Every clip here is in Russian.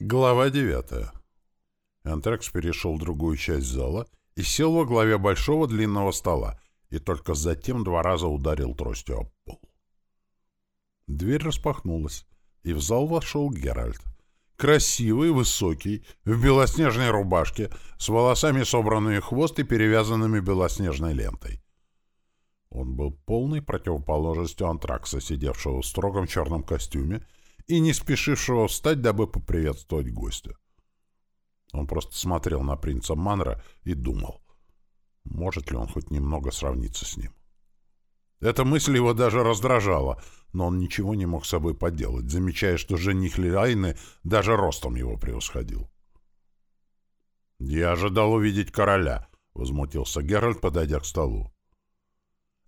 Глава девятая. Антракс перешел в другую часть зала и сел во главе большого длинного стола, и только затем два раза ударил тростью об пол. Дверь распахнулась, и в зал вошел Геральт. Красивый, высокий, в белоснежной рубашке, с волосами собранными хвост и перевязанными белоснежной лентой. Он был полной противоположностью Антракса, сидевшего в строгом черном костюме, и не спешившего встать, дабы поприветствовать гостя. Он просто смотрел на принца Манра и думал, может ли он хоть немного сравниться с ним. Эта мысль его даже раздражала, но он ничего не мог с собой поделать, замечая, что жених Лилайны даже ростом его превосходил. «Я ожидал увидеть короля», — возмутился Геральт, подойдя к столу.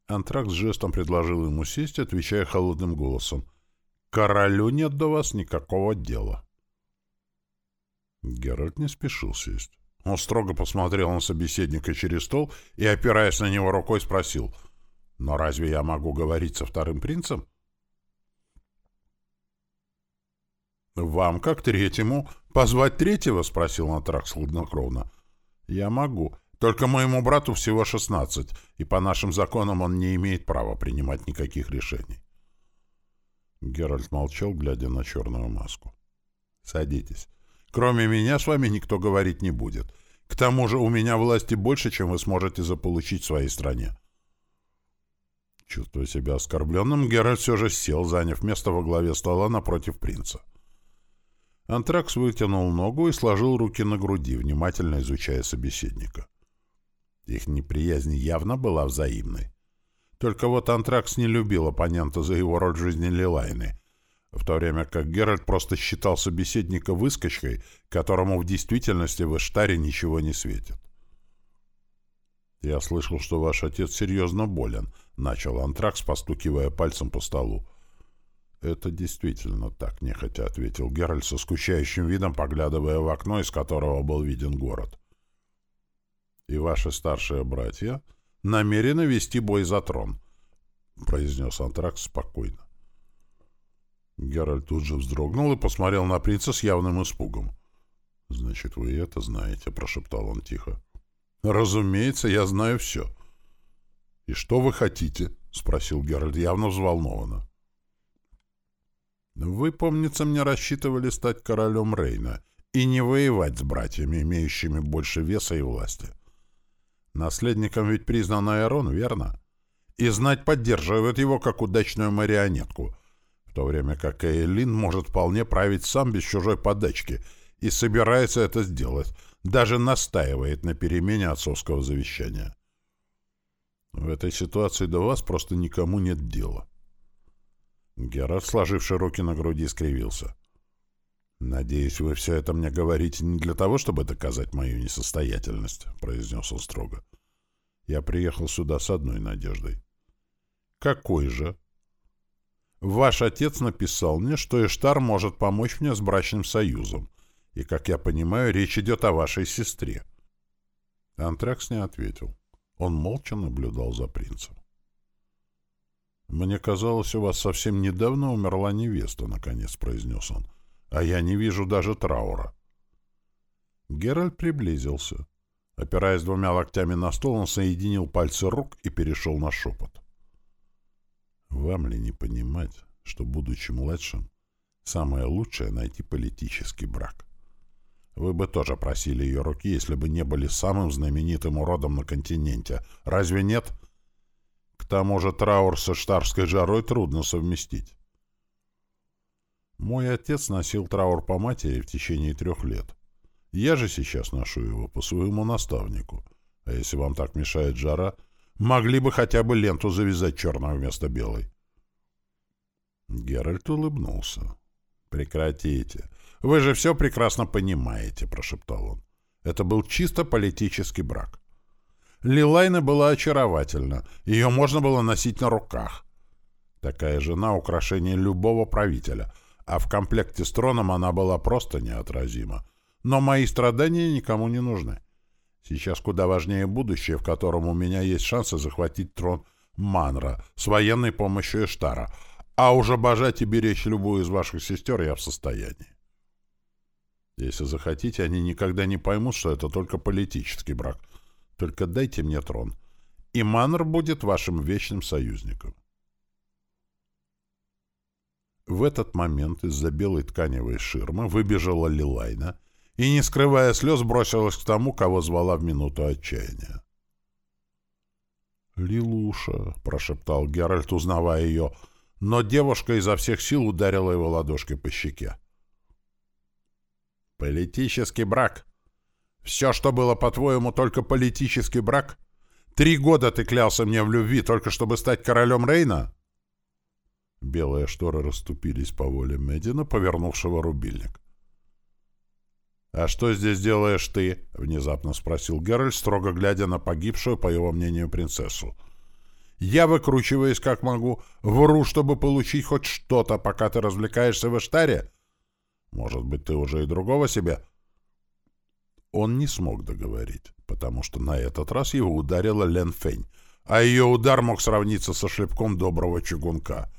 Антракс жестом предложил ему сесть, отвечая холодным голосом — Королю нет до вас никакого дела. Геральт не спешил сесть. Он строго посмотрел на собеседника через стол и, опираясь на него рукой, спросил, «Но разве я могу говорить со вторым принцем?» «Вам, как третьему, позвать третьего?» — спросил Натракс хладнокровно. «Я могу. Только моему брату всего шестнадцать, и по нашим законам он не имеет права принимать никаких решений». Геральт молчал, глядя на черную маску. «Садитесь. Кроме меня с вами никто говорить не будет. К тому же у меня власти больше, чем вы сможете заполучить в своей стране». Чувствуя себя оскорбленным, Геральт все же сел, заняв место во главе стола напротив принца. Антракс вытянул ногу и сложил руки на груди, внимательно изучая собеседника. Их неприязнь явно была взаимной. Только вот Антракс не любил оппонента за его роль в жизни Лилайны, в то время как Геральт просто считал собеседника выскочкой, которому в действительности в Эштаре ничего не светит. «Я слышал, что ваш отец серьезно болен», — начал Антракс, постукивая пальцем по столу. «Это действительно так», — нехотя ответил Геральт со скучающим видом, поглядывая в окно, из которого был виден город. «И ваши старшие братья...» намерены вести бой за трон», — произнес Антракс спокойно. Геральт тут же вздрогнул и посмотрел на принца с явным испугом. «Значит, вы это знаете», — прошептал он тихо. «Разумеется, я знаю все». «И что вы хотите?» — спросил Геральт явно взволнованно. «Вы, помнится, мне рассчитывали стать королем Рейна и не воевать с братьями, имеющими больше веса и власти. Наследником ведь признан Айрон, верно? И знать поддерживает его как удачную марионетку, в то время как Эйлин может вполне править сам без чужой подачки и собирается это сделать, даже настаивает на перемене отцовского завещания. В этой ситуации до вас просто никому нет дела. Герард, сложивший руки на груди, скривился. «Надеюсь, вы все это мне говорите не для того, чтобы доказать мою несостоятельность», — произнес он строго. «Я приехал сюда с одной надеждой». «Какой же?» «Ваш отец написал мне, что Эштар может помочь мне с брачным союзом, и, как я понимаю, речь идет о вашей сестре». Антракс не ответил. Он молча наблюдал за принцем. «Мне казалось, у вас совсем недавно умерла невеста», — наконец произнес он а я не вижу даже траура. Геральт приблизился. Опираясь двумя локтями на стол, он соединил пальцы рук и перешел на шепот. «Вам ли не понимать, что, будучи младшим, самое лучшее — найти политический брак? Вы бы тоже просили ее руки, если бы не были самым знаменитым уродом на континенте. Разве нет? К тому же траур со штарской жарой трудно совместить. Мой отец носил траур по матери в течение трех лет. Я же сейчас ношу его по своему наставнику. А если вам так мешает жара, могли бы хотя бы ленту завязать черную вместо белой. Геральт улыбнулся. «Прекратите. Вы же все прекрасно понимаете», — прошептал он. Это был чисто политический брак. Лилайна была очаровательна. Ее можно было носить на руках. Такая жена — украшение любого правителя — а в комплекте с троном она была просто неотразима. Но мои страдания никому не нужны. Сейчас куда важнее будущее, в котором у меня есть шансы захватить трон Манра с военной помощью Эштара, а уже обожать и беречь любую из ваших сестер я в состоянии. Если захотите, они никогда не поймут, что это только политический брак. Только дайте мне трон. И Маннер будет вашим вечным союзником. В этот момент из-за белой тканевой ширмы выбежала Лилайна и, не скрывая слез, бросилась к тому, кого звала в минуту отчаяния. «Лилуша», — прошептал Геральт, узнавая ее, но девушка изо всех сил ударила его ладошкой по щеке. «Политический брак. Все, что было, по-твоему, только политический брак? Три года ты клялся мне в любви, только чтобы стать королем Рейна?» Белые шторы расступились по воле Медина, повернувшего рубильник. «А что здесь делаешь ты?» — внезапно спросил Геральт, строго глядя на погибшую, по его мнению, принцессу. «Я выкручиваюсь как могу, вру, чтобы получить хоть что-то, пока ты развлекаешься в Эштаре. Может быть, ты уже и другого себе?» Он не смог договорить, потому что на этот раз его ударила Лен Фень, а ее удар мог сравниться со шлепком доброго чугунка.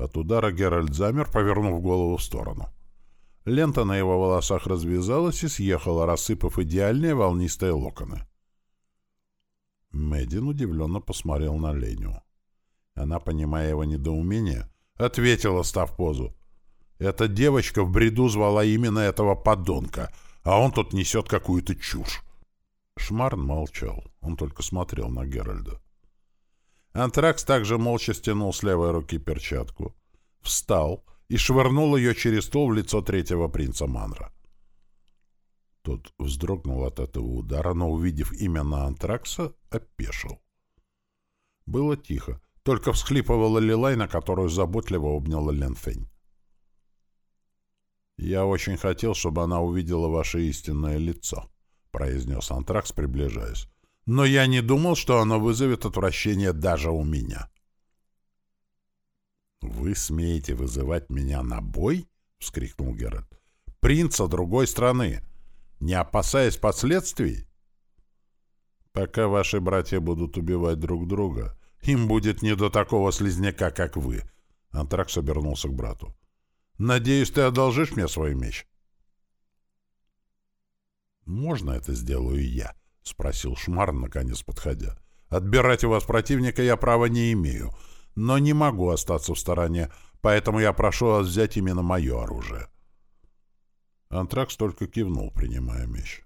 От удара Геральт замер, повернув голову в сторону. — Лента на его волосах развязалась и съехала, рассыпав идеальные волнистые локоны. Мэддин удивленно посмотрел на Леню. Она, понимая его недоумение, ответила, став позу. «Эта девочка в бреду звала именно этого подонка, а он тут несет какую-то чушь». Шмарн молчал, он только смотрел на Геральда. Антракс также молча стянул с левой руки перчатку, встал и швырнул ее через стол в лицо третьего принца Манра. Тот вздрогнул от этого удара, но, увидев именно Антракса, опешил. Было тихо, только всхлипывала Лилай, на которую заботливо обняла Ленфень. «Я очень хотел, чтобы она увидела ваше истинное лицо», — произнес Антракс, приближаясь. «Но я не думал, что оно вызовет отвращение даже у меня». «Вы смеете вызывать меня на бой?» — вскрикнул Геральт. «Принца другой страны, не опасаясь последствий?» «Пока ваши братья будут убивать друг друга, им будет не до такого слизняка, как вы», — Антракс обернулся к брату. «Надеюсь, ты одолжишь мне свой меч?» «Можно это сделаю я?» — спросил Шмарн, наконец подходя. «Отбирать у вас противника я права не имею, но не могу остаться в стороне, поэтому я прошу вас взять именно мое оружие». Антракс только кивнул, принимая меч.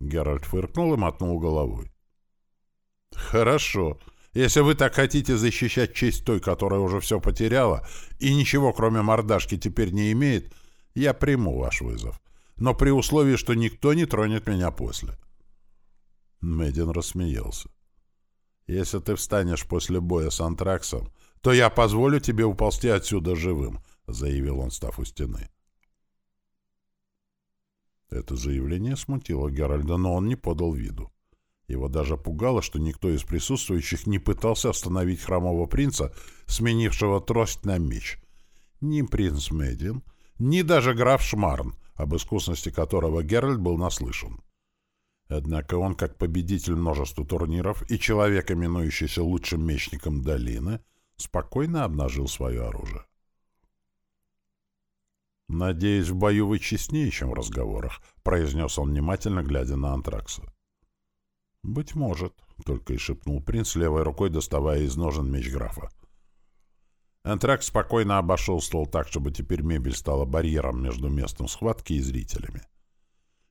Геральт фыркнул и мотнул головой. «Хорошо. Если вы так хотите защищать честь той, которая уже все потеряла, и ничего, кроме мордашки, теперь не имеет, я приму ваш вызов. Но при условии, что никто не тронет меня после». Медин рассмеялся. Если ты встанешь после боя с антраксом, то я позволю тебе уползти отсюда живым, — заявил он, став у стены. Это заявление смутило Геральда, но он не подал виду. Его даже пугало, что никто из присутствующих не пытался остановить хромого принца, сменившего трость на меч. Ни принц Медин, ни даже граф Шмарн, об искусности которого Геральт был наслышан. Однако он, как победитель множества турниров и человек, именующийся лучшим мечником долины, спокойно обнажил свое оружие. «Надеюсь, в бою вы честнее, чем в разговорах», — произнес он внимательно, глядя на Антракса. «Быть может», — только и шепнул принц, левой рукой доставая из ножен меч графа. Антракс спокойно обошел стол так, чтобы теперь мебель стала барьером между местом схватки и зрителями.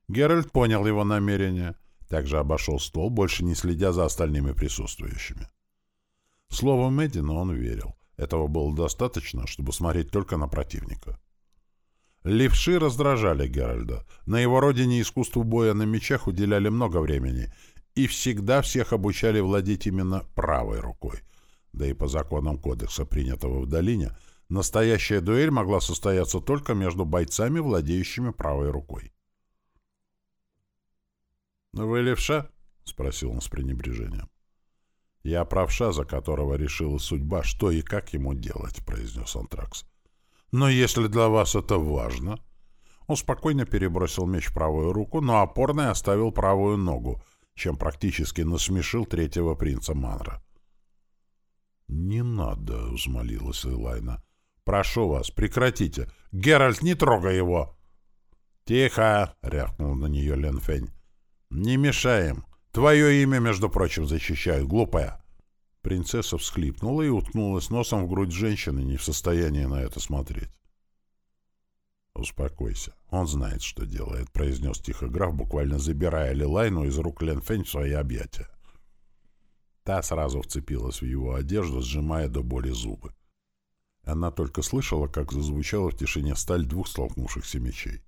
Геральт понял его намерение, также обошел стол, больше не следя за остальными присутствующими. Слову Мэддина он верил. Этого было достаточно, чтобы смотреть только на противника. Левши раздражали Геральда. На его родине искусству боя на мечах уделяли много времени и всегда всех обучали владеть именно правой рукой. Да и по законам кодекса, принятого в долине, настоящая дуэль могла состояться только между бойцами, владеющими правой рукой. «Вы левша?» — спросил он с пренебрежением. «Я правша, за которого решила судьба, что и как ему делать», — произнес Антракс. «Но если для вас это важно...» Он спокойно перебросил меч в правую руку, но опорной оставил правую ногу, чем практически насмешил третьего принца Манра. «Не надо», — взмолилась Элайна. «Прошу вас, прекратите. Геральт, не трогай его!» «Тихо!» — рявкнул на нее Лен Фень. «Не мешаем. Твое имя, между прочим, защищают, глупая!» Принцесса всхлипнула и уткнулась носом в грудь женщины, не в состоянии на это смотреть. «Успокойся. Он знает, что делает», — произнес тихо граф, буквально забирая Лилайну из рук Лен Фень в свои объятия. Та сразу вцепилась в его одежду, сжимая до боли зубы. Она только слышала, как зазвучала в тишине сталь двух столкнувшихся мечей.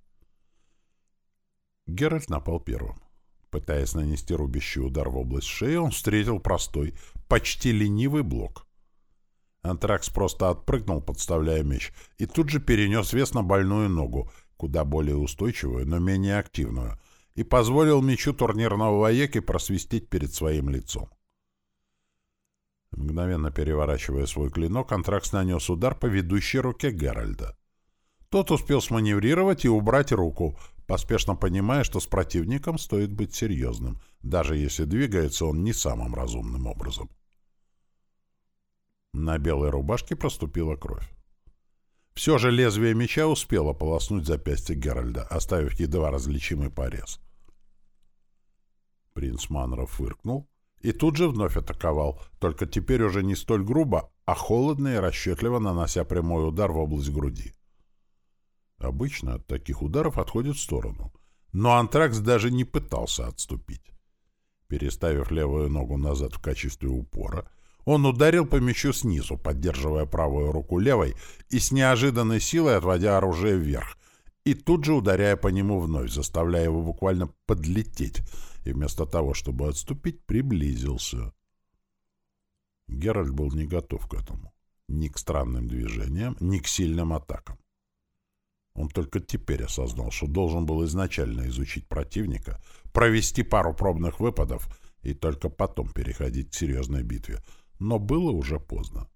Геральт напал первым. Пытаясь нанести рубящий удар в область шеи, он встретил простой, почти ленивый блок. Антракс просто отпрыгнул, подставляя меч, и тут же перенес вес на больную ногу, куда более устойчивую, но менее активную, и позволил мечу турнирного воеки просвистеть перед своим лицом. Мгновенно переворачивая свой клинок, Антракс нанес удар по ведущей руке Геральда. Тот успел сманеврировать и убрать руку, поспешно понимая, что с противником стоит быть серьезным, даже если двигается он не самым разумным образом. На белой рубашке проступила кровь. Все же лезвие меча успело полоснуть запястье Геральда, оставив едва различимый порез. Принц Манров фыркнул и тут же вновь атаковал, только теперь уже не столь грубо, а холодно и расчетливо нанося прямой удар в область груди. Обычно от таких ударов отходит в сторону. Но Антракс даже не пытался отступить. Переставив левую ногу назад в качестве упора, он ударил по мячу снизу, поддерживая правую руку левой и с неожиданной силой отводя оружие вверх, и тут же ударяя по нему вновь, заставляя его буквально подлететь, и вместо того, чтобы отступить, приблизился. Геральт был не готов к этому. Ни к странным движениям, ни к сильным атакам. Он только теперь осознал, что должен был изначально изучить противника, провести пару пробных выпадов и только потом переходить к серьезной битве. Но было уже поздно.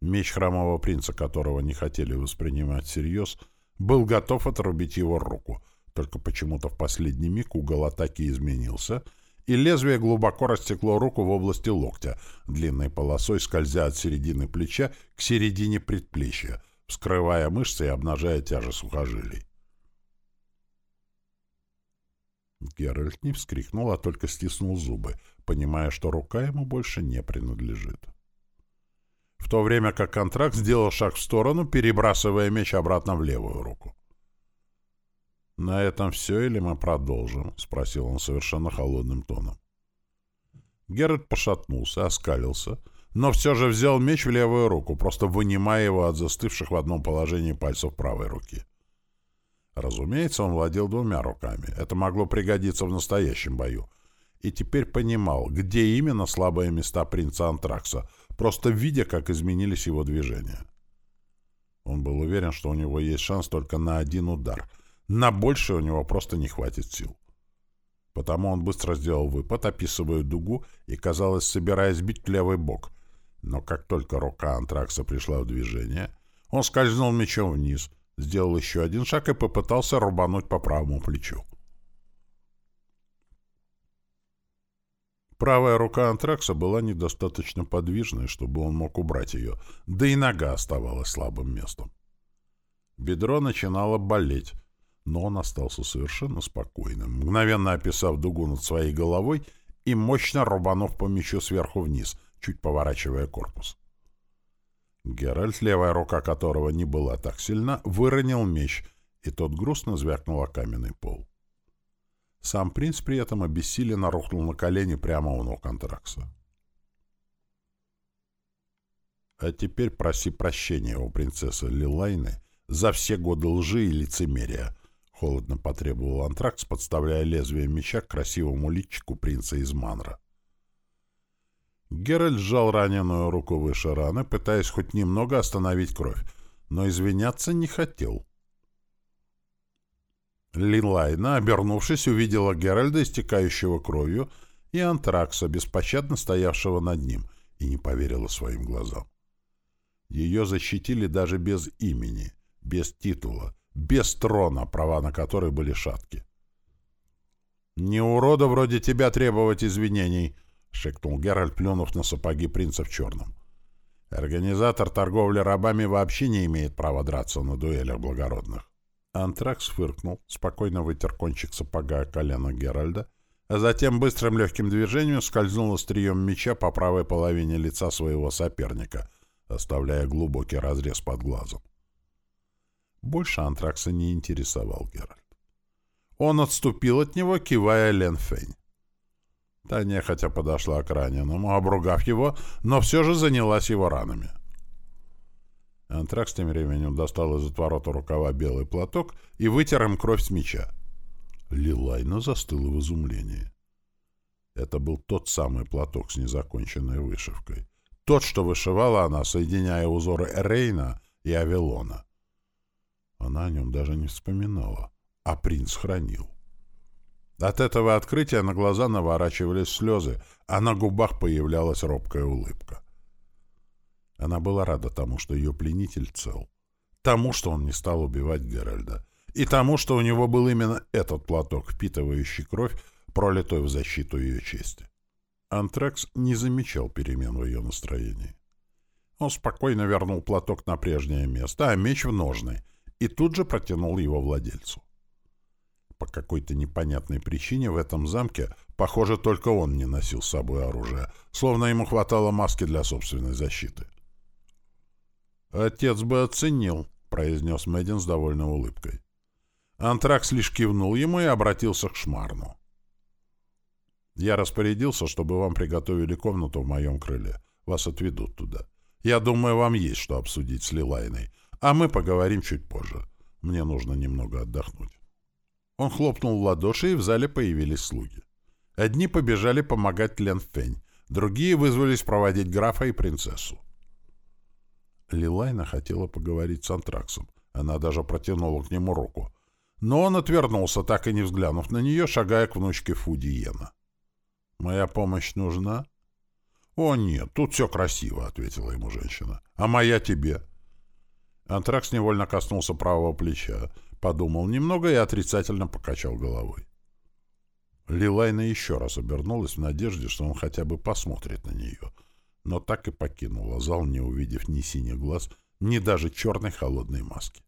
Меч хромого принца, которого не хотели воспринимать всерьез, был готов отрубить его руку, только почему-то в последний миг угол атаки изменился, и лезвие глубоко растекло руку в области локтя, длинной полосой скользя от середины плеча к середине предплечья — вскрывая мышцы и обнажая тяжи сухожилий. Геральт не вскрикнул, а только стиснул зубы, понимая, что рука ему больше не принадлежит. В то время как контракт сделал шаг в сторону, перебрасывая меч обратно в левую руку. «На этом все или мы продолжим?» — спросил он совершенно холодным тоном. Геральт пошатнулся, оскалился — но все же взял меч в левую руку, просто вынимая его от застывших в одном положении пальцев правой руки. Разумеется, он владел двумя руками. Это могло пригодиться в настоящем бою. И теперь понимал, где именно слабые места принца Антракса, просто видя, как изменились его движения. Он был уверен, что у него есть шанс только на один удар. На больше у него просто не хватит сил. Потому он быстро сделал выпад, описывая дугу и, казалось, собираясь бить в левый бок — но как только рука антракса пришла в движение, он скользнул мечом вниз, сделал еще один шаг и попытался рубануть по правому плечу. Правая рука антракса была недостаточно подвижной, чтобы он мог убрать ее, да и нога оставалась слабым местом. Бедро начинало болеть, но он остался совершенно спокойным, мгновенно описав дугу над своей головой и мощно рубанув по мечу сверху вниз, чуть поворачивая корпус. Геральт, левая рука которого не была так сильна, выронил меч, и тот грустно звякнул о каменный пол. Сам принц при этом обессиленно рухнул на колени прямо у ног Антракса. «А теперь проси прощения у принцессы Лилайны за все годы лжи и лицемерия», — холодно потребовал Антракс, подставляя лезвие меча к красивому личику принца из Манра. Геральт сжал раненую руку выше раны, пытаясь хоть немного остановить кровь, но извиняться не хотел. Линлайна, обернувшись, увидела Геральда, истекающего кровью, и Антракса, беспощадно стоявшего над ним, и не поверила своим глазам. Ее защитили даже без имени, без титула, без трона, права на который были шатки. «Не урода вроде тебя требовать извинений», — шикнул Геральт, плюнув на сапоги принца в черном. «Организатор торговли рабами вообще не имеет права драться на дуэлях благородных». Антракс фыркнул, спокойно вытер кончик сапога о колено Геральда, а затем быстрым легким движением скользнул острием меча по правой половине лица своего соперника, оставляя глубокий разрез под глазом. Больше Антракса не интересовал Геральд. Он отступил от него, кивая Лен Фейн. Та нехотя подошла к раненому, обругав его, но все же занялась его ранами. — Антракс тем временем достал из отворота рукава белый платок и вытер им кровь с меча. Лилайна застыла в изумлении. Это был тот самый платок с незаконченной вышивкой. Тот, что вышивала она, соединяя узоры Рейна и Авелона. Она о нем даже не вспоминала, а принц хранил. От этого открытия на глаза наворачивались слезы, а на губах появлялась робкая улыбка. Она была рада тому, что ее пленитель цел, тому, что он не стал убивать Геральда, и тому, что у него был именно этот платок, впитывающий кровь, пролитой в защиту ее чести. Антракс не замечал перемен в ее настроении. Он спокойно вернул платок на прежнее место, а меч в ножны, и тут же протянул его владельцу. По какой-то непонятной причине в этом замке, похоже, только он не носил с собой оружие, словно ему хватало маски для собственной защиты. «Отец бы оценил», — произнес Мэддин с довольной улыбкой. Антракс лишь кивнул ему и обратился к Шмарну. «Я распорядился, чтобы вам приготовили комнату в моем крыле. Вас отведут туда. Я думаю, вам есть что обсудить с Лилайной, а мы поговорим чуть позже. Мне нужно немного отдохнуть». Он хлопнул в ладоши, и в зале появились слуги. Одни побежали помогать Лен Фень, другие вызвались проводить графа и принцессу. Лилайна хотела поговорить с Антраксом. Она даже протянула к нему руку. Но он отвернулся, так и не взглянув на нее, шагая к внучке Фудиена. «Моя помощь нужна?» «О, нет, тут все красиво», — ответила ему женщина. «А моя тебе?» Антракс невольно коснулся правого плеча, подумал немного и отрицательно покачал головой. Лилайна еще раз обернулась в надежде, что он хотя бы посмотрит на нее — но так и покинула зал, не увидев ни синих глаз, ни даже черной холодной маски.